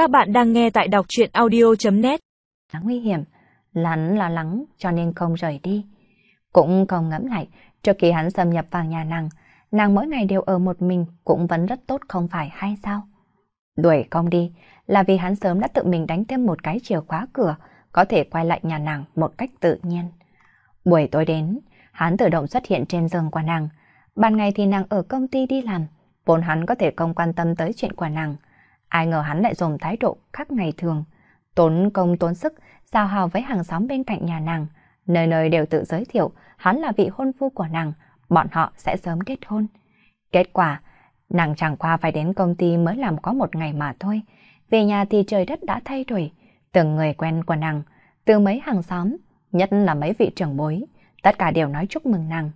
Các bạn đang nghe tại đọc chuyện audio.net Nguy hiểm, hắn lo lắng cho nên không rời đi. Cũng không ngẫm lại, trước khi hắn xâm nhập vào nhà nàng, nàng mỗi ngày đều ở một mình cũng vẫn rất tốt không phải hay sao? Đuổi không đi là vì hắn sớm đã tự mình đánh thêm một cái chìa khóa cửa, có thể quay lại nhà nàng một cách tự nhiên. Buổi tối đến, hắn tự động xuất hiện trên giường của nàng. Ban ngày thì nàng ở công ty đi làm, vốn hắn có thể không quan tâm tới chuyện của nàng. Ai ngờ hắn lại dùng thái độ khác ngày thường, tốn công tốn sức, giao hào với hàng xóm bên cạnh nhà nàng. Nơi nơi đều tự giới thiệu hắn là vị hôn phu của nàng, bọn họ sẽ sớm kết hôn. Kết quả, nàng chẳng qua phải đến công ty mới làm có một ngày mà thôi. Về nhà thì trời đất đã thay đổi, từng người quen của nàng, từ mấy hàng xóm, nhất là mấy vị trưởng bối, tất cả đều nói chúc mừng nàng.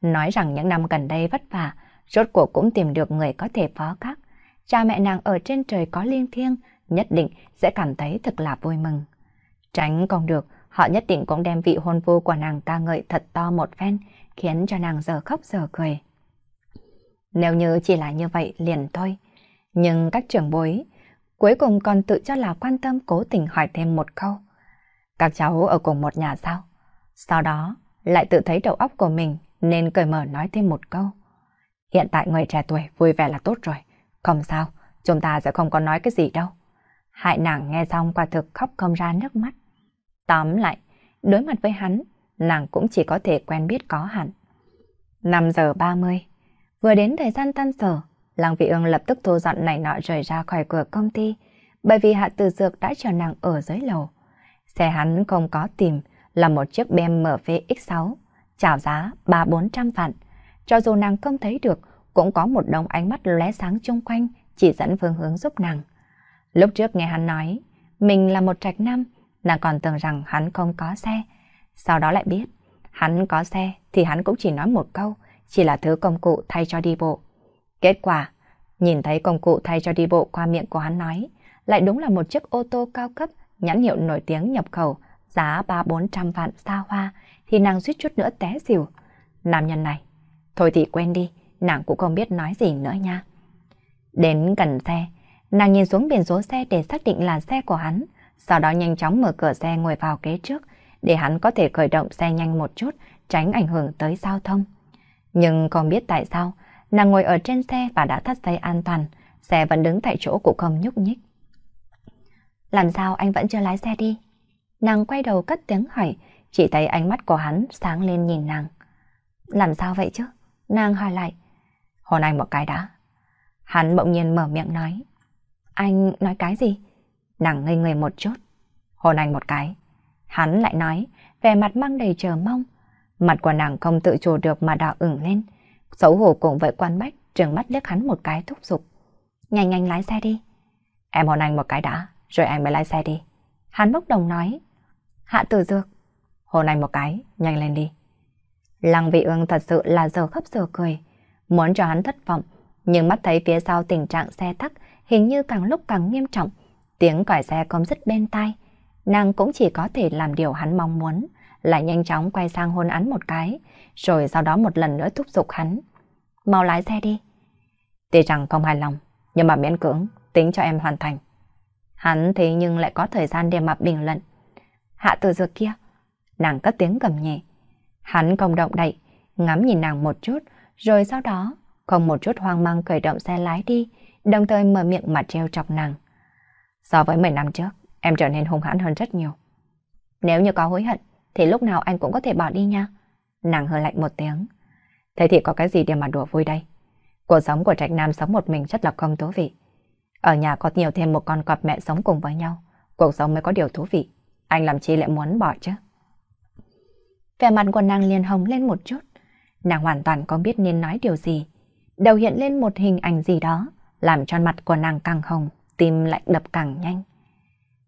Nói rằng những năm gần đây vất vả, rốt cuộc cũng tìm được người có thể phó khác. Cha mẹ nàng ở trên trời có liên thiêng, nhất định sẽ cảm thấy thật là vui mừng. Tránh còn được, họ nhất định cũng đem vị hôn phu của nàng ca ngợi thật to một phen, khiến cho nàng giờ khóc giờ cười. Nếu như chỉ là như vậy liền thôi. Nhưng các trưởng bối cuối cùng còn tự cho là quan tâm cố tình hỏi thêm một câu. Các cháu ở cùng một nhà sao? Sau đó lại tự thấy đầu óc của mình nên cởi mở nói thêm một câu. Hiện tại người trẻ tuổi vui vẻ là tốt rồi. Không sao, chúng ta sẽ không có nói cái gì đâu. Hại nàng nghe xong quả thực khóc không ra nước mắt. Tóm lại, đối mặt với hắn, nàng cũng chỉ có thể quen biết có hẳn. 5 giờ 30, vừa đến thời gian tan sở, Lăng Vị Ương lập tức thu dọn này nọ rời ra khỏi cửa công ty, bởi vì Hạ Từ Dược đã chờ nàng ở dưới lầu. Xe hắn không có tìm là một chiếc BMW X6, chào giá 3-400 vạn. Cho dù nàng không thấy được, cũng có một đống ánh mắt lóe sáng chung quanh, chỉ dẫn phương hướng giúp nàng. Lúc trước nghe hắn nói, mình là một trạch nam, nàng còn tưởng rằng hắn không có xe. Sau đó lại biết, hắn có xe thì hắn cũng chỉ nói một câu, chỉ là thứ công cụ thay cho đi bộ. Kết quả, nhìn thấy công cụ thay cho đi bộ qua miệng của hắn nói, lại đúng là một chiếc ô tô cao cấp, nhãn hiệu nổi tiếng nhập khẩu, giá ba bốn trăm vạn xa hoa, thì nàng suýt chút nữa té xỉu. Nam nhân này, thôi thì quên đi, nàng cũng không biết nói gì nữa nha. Đến gần xe, nàng nhìn xuống biển số xe để xác định là xe của hắn, sau đó nhanh chóng mở cửa xe ngồi vào kế trước, để hắn có thể khởi động xe nhanh một chút, tránh ảnh hưởng tới giao thông. Nhưng không biết tại sao, nàng ngồi ở trên xe và đã thắt dây an toàn, xe vẫn đứng tại chỗ cũng không nhúc nhích. Làm sao anh vẫn chưa lái xe đi? Nàng quay đầu cất tiếng hỏi, chỉ thấy ánh mắt của hắn sáng lên nhìn nàng. Làm sao vậy chứ? Nàng hỏi lại. Hôn anh một cái đã. Hắn bỗng nhiên mở miệng nói. Anh nói cái gì? Nàng ngây người một chút. Hôn anh một cái. Hắn lại nói, vẻ mặt mang đầy chờ mong. Mặt của nàng không tự chủ được mà đỏ ửng lên. Xấu hổ cùng với quan bách trường mắt liếc hắn một cái thúc giục. Nhanh nhanh lái xe đi. Em hôn anh một cái đã, rồi anh mới lái xe đi. Hắn bốc đồng nói. Hạ tử dược. Hôn anh một cái, nhanh lên đi. Lăng vị ương thật sự là giờ khóc giờ cười. Muốn cho hắn thất vọng, nhưng mắt thấy phía sau tình trạng xe tắc hình như càng lúc càng nghiêm trọng. Tiếng còi xe không dứt bên tai. Nàng cũng chỉ có thể làm điều hắn mong muốn, lại nhanh chóng quay sang hôn hắn một cái, rồi sau đó một lần nữa thúc giục hắn. Mau lái xe đi. Tuy rằng không hài lòng, nhưng mà miễn cưỡng, tính cho em hoàn thành. Hắn thế nhưng lại có thời gian để mà bình luận. Hạ từ dược kia, nàng cất tiếng cầm nhẹ. Hắn không động đậy, ngắm nhìn nàng một chút, rồi sau đó, không một chút hoang mang khởi động xe lái đi, đồng thời mở miệng mà treo chọc nàng. So với 10 năm trước, em trở nên hung hãn hơn rất nhiều. Nếu như có hối hận, thì lúc nào anh cũng có thể bỏ đi nha. Nàng hơi lạnh một tiếng. Thế thì có cái gì để mà đùa vui đây? Cuộc sống của trạch nam sống một mình rất là không thú vị. Ở nhà có nhiều thêm một con cọp mẹ sống cùng với nhau. Cuộc sống mới có điều thú vị. Anh làm chi lại muốn bỏ chứ? Vẻ mặt của nàng liền hồng lên một chút. Nàng hoàn toàn không biết nên nói điều gì. Đầu hiện lên một hình ảnh gì đó, làm cho mặt của nàng càng hồng, tim lại đập càng nhanh.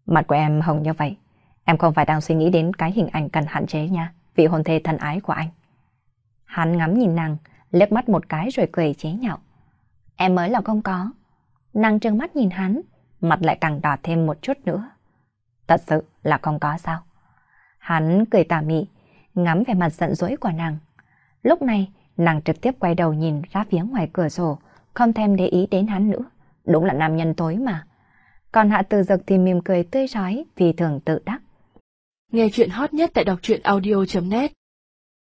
Mặt của em hồng như vậy, em không phải đang suy nghĩ đến cái hình ảnh cần hạn chế nha, vị hôn thê thân ái của anh. Hắn ngắm nhìn nàng, liếc mắt một cái rồi cười chế nhạo. Em mới là không có. Nàng trừng mắt nhìn hắn, mặt lại càng đỏ thêm một chút nữa. Thật sự là không có sao. Hắn cười tà mị, ngắm về mặt giận dỗi của nàng. Lúc này, nàng trực tiếp quay đầu nhìn ra phía ngoài cửa sổ, không thèm để ý đến hắn nữa. Đúng là nam nhân tối mà. Còn Hạ từ Dực thì mỉm cười tươi rói vì thường tự đắc. Nghe chuyện hot nhất tại đọc truyện audio.net